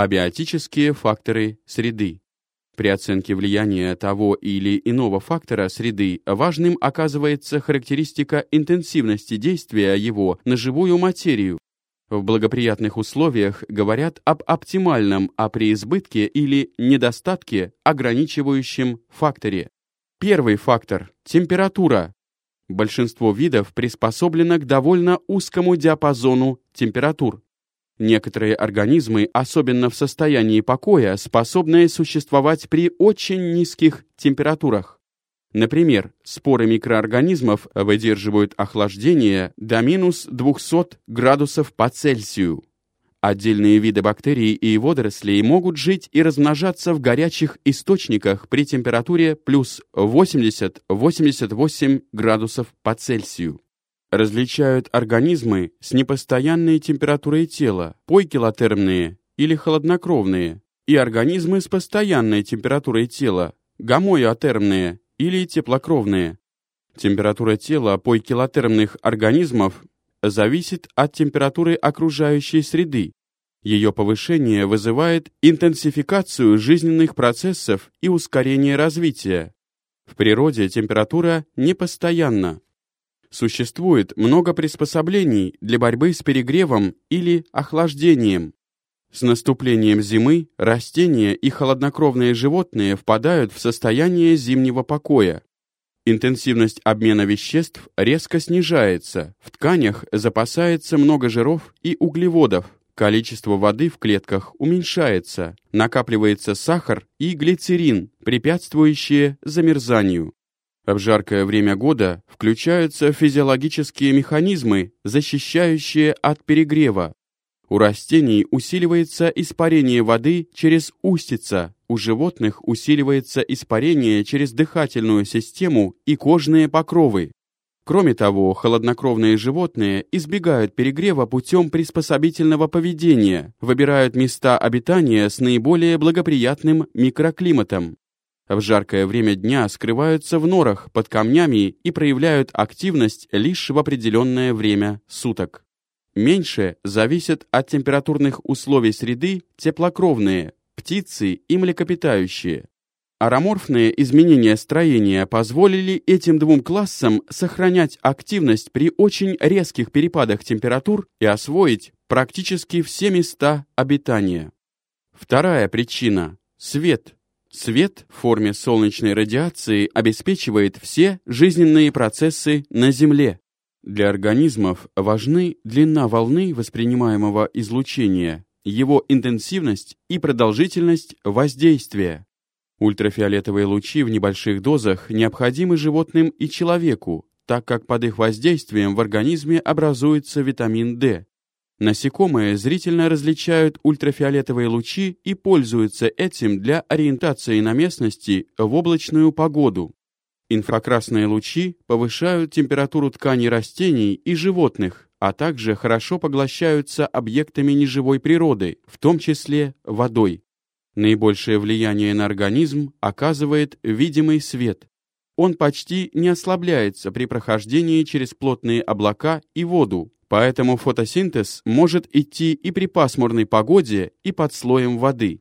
Абиотические факторы среды. При оценке влияния того или иного фактора среды важным оказывается характеристика интенсивности действия его на живую материю. В благоприятных условиях говорят об оптимальном, а при избытке или недостатке ограничивающем факторе. Первый фактор – температура. Большинство видов приспособлено к довольно узкому диапазону температур. Некоторые организмы, особенно в состоянии покоя, способны существовать при очень низких температурах. Например, споры микроорганизмов выдерживают охлаждение до минус 200 градусов по Цельсию. Отдельные виды бактерий и водорослей могут жить и размножаться в горячих источниках при температуре плюс 80-88 градусов по Цельсию. Различают организмы с непостоянной температурой тела, пойкилотермные или холоднокровные, и организмы с постоянной температурой тела, гомоиотермные или теплокровные. Температура тела пойкилотермных организмов зависит от температуры окружающей среды. Ее повышение вызывает интенсификацию жизненных процессов и ускорение развития. В природе температура непостоянна. Существует много приспособлений для борьбы с перегревом или охлаждением. С наступлением зимы растения и холоднокровные животные впадают в состояние зимнего покоя. Интенсивность обмена веществ резко снижается, в тканях запасается много жиров и углеводов, количество воды в клетках уменьшается, накапливается сахар и глицерин, препятствующие замерзанию. В жаркое время года включаются физиологические механизмы, защищающие от перегрева. У растений усиливается испарение воды через устица, у животных усиливается испарение через дыхательную систему и кожные покровы. Кроме того, холоднокровные животные избегают перегрева путем приспособительного поведения, выбирают места обитания с наиболее благоприятным микроклиматом в жаркое время дня скрываются в норах под камнями и проявляют активность лишь в определенное время суток. Меньше зависят от температурных условий среды теплокровные, птицы и млекопитающие. Ароморфные изменения строения позволили этим двум классам сохранять активность при очень резких перепадах температур и освоить практически все места обитания. Вторая причина – свет – Свет в форме солнечной радиации обеспечивает все жизненные процессы на Земле. Для организмов важны длина волны воспринимаемого излучения, его интенсивность и продолжительность воздействия. Ультрафиолетовые лучи в небольших дозах необходимы животным и человеку, так как под их воздействием в организме образуется витамин D, Насекомые зрительно различают ультрафиолетовые лучи и пользуются этим для ориентации на местности в облачную погоду. Инфракрасные лучи повышают температуру тканей растений и животных, а также хорошо поглощаются объектами неживой природы, в том числе водой. Наибольшее влияние на организм оказывает видимый свет. Он почти не ослабляется при прохождении через плотные облака и воду, Поэтому фотосинтез может идти и при пасмурной погоде, и под слоем воды.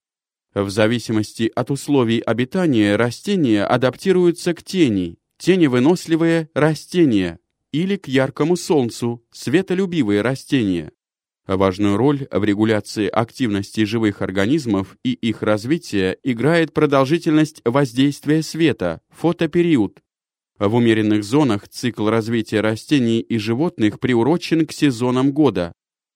В зависимости от условий обитания растения адаптируются к тени, теневыносливые растения, или к яркому солнцу, светолюбивые растения. Важную роль в регуляции активности живых организмов и их развития играет продолжительность воздействия света, фотопериод, в умеренных зонах цикл развития растений и животных приурочен к сезонам года.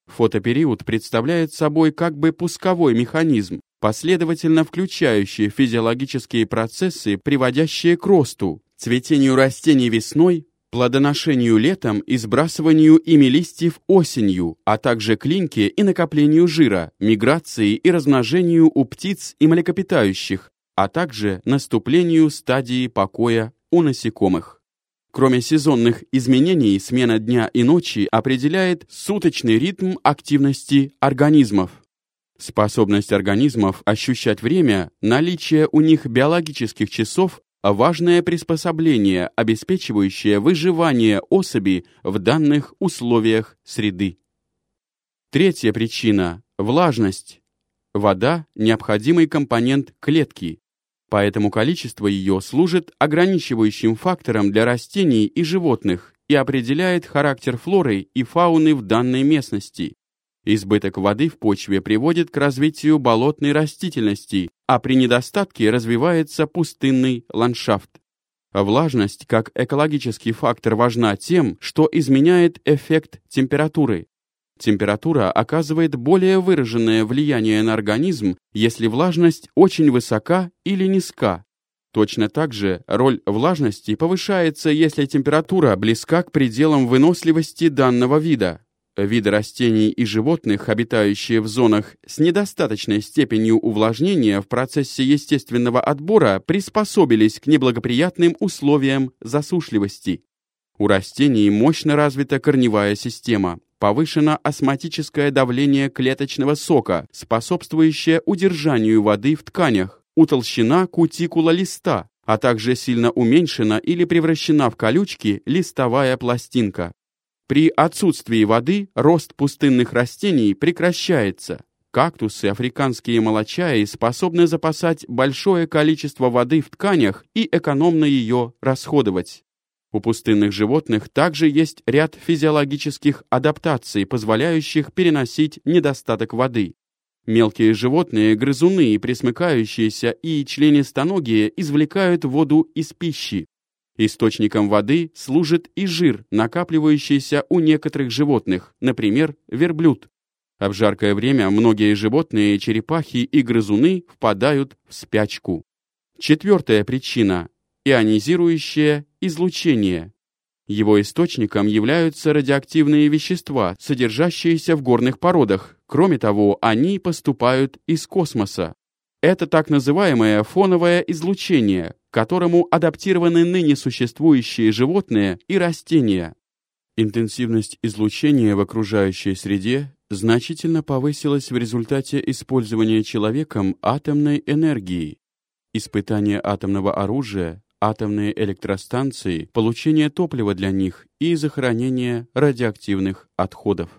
Фотопериод представляет собой как бы пусковой механизм, последовательно включающий физиологические процессы, приводящие к росту, цветению растений весной, плодоношению летом и сбрасыванию ими листьев осенью, а также к линьке и накоплению жира, миграции и размножению у птиц и млекопитающих, а также наступлению стадии покоя у насекомых. Кроме сезонных изменений, смена дня и ночи определяет суточный ритм активности организмов. Способность организмов ощущать время, наличие у них биологических часов – важное приспособление, обеспечивающее выживание особи в данных условиях среды. Третья причина – влажность. Вода – необходимый компонент клетки, поэтому количество ее служит ограничивающим фактором для растений и животных и определяет характер флоры и фауны в данной местности. Избыток воды в почве приводит к развитию болотной растительности, а при недостатке развивается пустынный ландшафт. Влажность как экологический фактор важна тем, что изменяет эффект температуры. Температура оказывает более выраженное влияние на организм, если влажность очень высока или низка. Точно так же роль влажности повышается, если температура близка к пределам выносливости данного вида. Виды растений и животных, обитающие в зонах с недостаточной степенью увлажнения в процессе естественного отбора, приспособились к неблагоприятным условиям засушливости. У растений мощно развита корневая система, повышено осмотическое давление клеточного сока, способствующее удержанию воды в тканях, утолщена кутикула листа, а также сильно уменьшена или превращена в колючки листовая пластинка. При отсутствии воды рост пустынных растений прекращается. Кактусы, африканские молочаи способны запасать большое количество воды в тканях и экономно ее расходовать. У пустынных животных также есть ряд физиологических адаптаций, позволяющих переносить недостаток воды. Мелкие животные, грызуны, пресмыкающиеся и членистоногие извлекают воду из пищи. Источником воды служит и жир, накапливающийся у некоторых животных, например, верблюд. А в жаркое время многие животные, черепахи и грызуны впадают в спячку. Четвертая причина – ионизирующее излучение. Его источником являются радиоактивные вещества, содержащиеся в горных породах. Кроме того, они поступают из космоса. Это так называемое фоновое излучение, к которому адаптированы ныне существующие животные и растения. Интенсивность излучения в окружающей среде значительно повысилась в результате использования человеком атомной энергии. Испытание атомного оружия, атомные электростанции, получение топлива для них и захоронение радиоактивных отходов.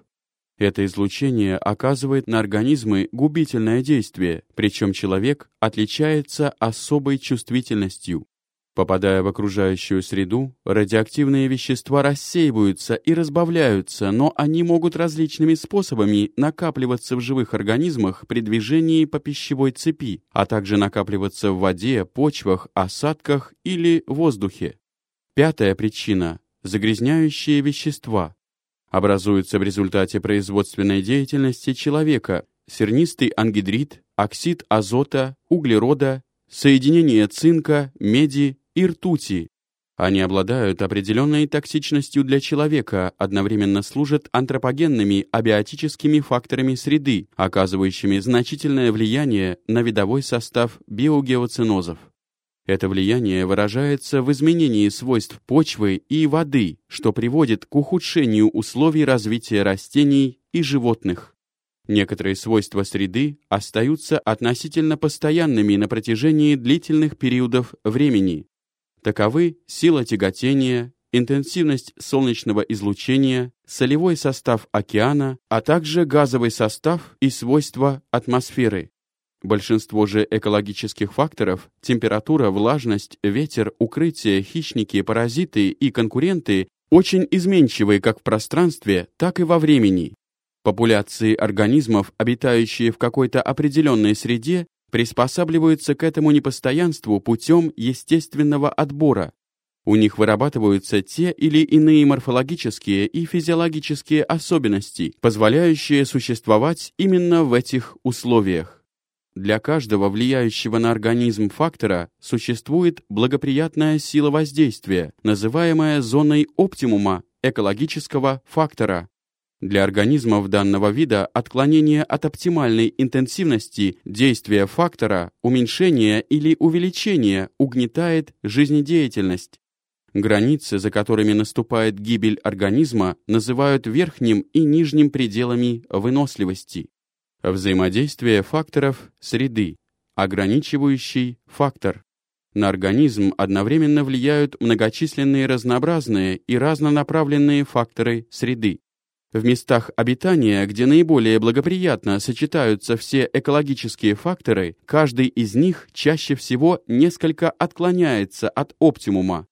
Это излучение оказывает на организмы губительное действие, причем человек отличается особой чувствительностью. Попадая в окружающую среду, радиоактивные вещества рассеиваются и разбавляются, но они могут различными способами накапливаться в живых организмах при движении по пищевой цепи, а также накапливаться в воде, почвах, осадках или воздухе. Пятая причина – загрязняющие вещества образуются в результате производственной деятельности человека сернистый ангидрид, оксид азота, углерода, соединение цинка, меди и ртути. Они обладают определенной токсичностью для человека, одновременно служат антропогенными абиотическими факторами среды, оказывающими значительное влияние на видовой состав биогеоценозов. Это влияние выражается в изменении свойств почвы и воды, что приводит к ухудшению условий развития растений и животных. Некоторые свойства среды остаются относительно постоянными на протяжении длительных периодов времени. Таковы сила тяготения, интенсивность солнечного излучения, солевой состав океана, а также газовый состав и свойства атмосферы. Большинство же экологических факторов – температура, влажность, ветер, укрытие, хищники, паразиты и конкуренты – очень изменчивые как в пространстве, так и во времени. Популяции организмов, обитающие в какой-то определенной среде, приспосабливаются к этому непостоянству путем естественного отбора. У них вырабатываются те или иные морфологические и физиологические особенности, позволяющие существовать именно в этих условиях. Для каждого влияющего на организм фактора существует благоприятная сила воздействия, называемая зоной оптимума экологического фактора. Для организмов данного вида отклонение от оптимальной интенсивности действия фактора, уменьшение или увеличение угнетает жизнедеятельность. Границы, за которыми наступает гибель организма, называют верхним и нижним пределами выносливости. Взаимодействие факторов среды. Ограничивающий фактор. На организм одновременно влияют многочисленные разнообразные и разнонаправленные факторы среды. В местах обитания, где наиболее благоприятно сочетаются все экологические факторы, каждый из них чаще всего несколько отклоняется от оптимума.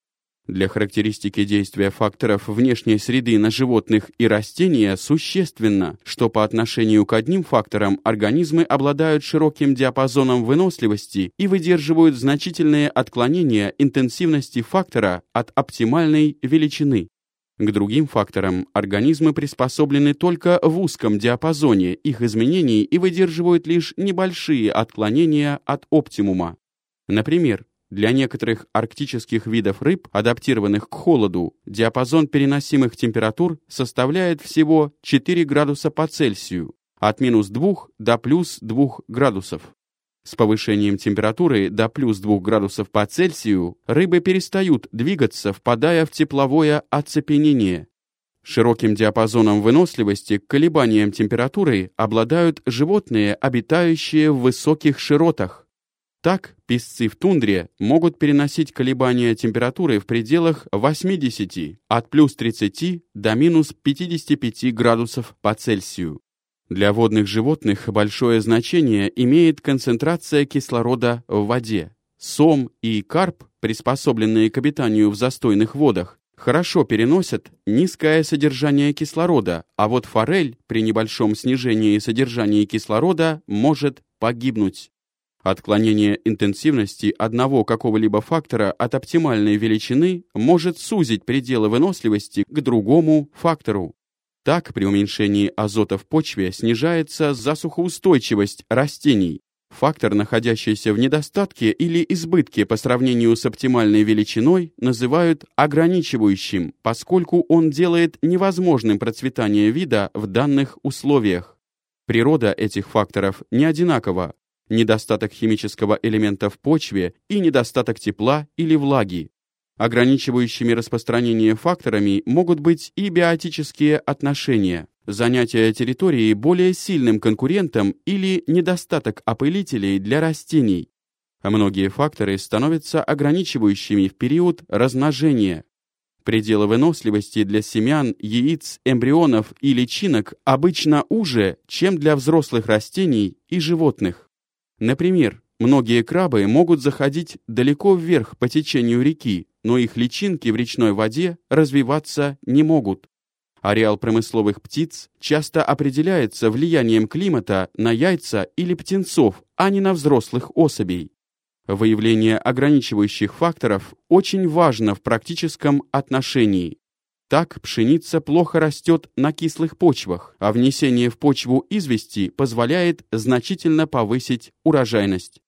Для характеристики действия факторов внешней среды на животных и растения существенно, что по отношению к одним факторам организмы обладают широким диапазоном выносливости и выдерживают значительные отклонения интенсивности фактора от оптимальной величины. К другим факторам организмы приспособлены только в узком диапазоне их изменений и выдерживают лишь небольшие отклонения от оптимума. Например, для некоторых арктических видов рыб, адаптированных к холоду, диапазон переносимых температур составляет всего 4 градуса по Цельсию, от минус 2 до плюс 2 градусов. С повышением температуры до плюс 2 градусов по Цельсию рыбы перестают двигаться, впадая в тепловое оцепенение. Широким диапазоном выносливости к колебаниям температуры обладают животные, обитающие в высоких широтах. Так, песцы в тундре могут переносить колебания температуры в пределах 80 от плюс 30 до минус 55 градусов по Цельсию. Для водных животных большое значение имеет концентрация кислорода в воде. Сом и карп, приспособленные к обитанию в застойных водах, хорошо переносят низкое содержание кислорода, а вот форель при небольшом снижении содержания кислорода может погибнуть. Отклонение интенсивности одного какого-либо фактора от оптимальной величины может сузить пределы выносливости к другому фактору. Так, при уменьшении азота в почве снижается засухоустойчивость растений. Фактор, находящийся в недостатке или избытке по сравнению с оптимальной величиной, называют ограничивающим, поскольку он делает невозможным процветание вида в данных условиях. Природа этих факторов не одинакова, недостаток химического элемента в почве и недостаток тепла или влаги. Ограничивающими распространение факторами могут быть и биотические отношения, занятие территории более сильным конкурентом или недостаток опылителей для растений. Многие факторы становятся ограничивающими в период размножения. Пределы выносливости для семян, яиц, эмбрионов и личинок обычно уже, чем для взрослых растений и животных. Например, многие крабы могут заходить далеко вверх по течению реки, но их личинки в речной воде развиваться не могут. Ареал промысловых птиц часто определяется влиянием климата на яйца или птенцов, а не на взрослых особей. Выявление ограничивающих факторов очень важно в практическом отношении. Так пшеница плохо растет на кислых почвах, а внесение в почву извести позволяет значительно повысить урожайность.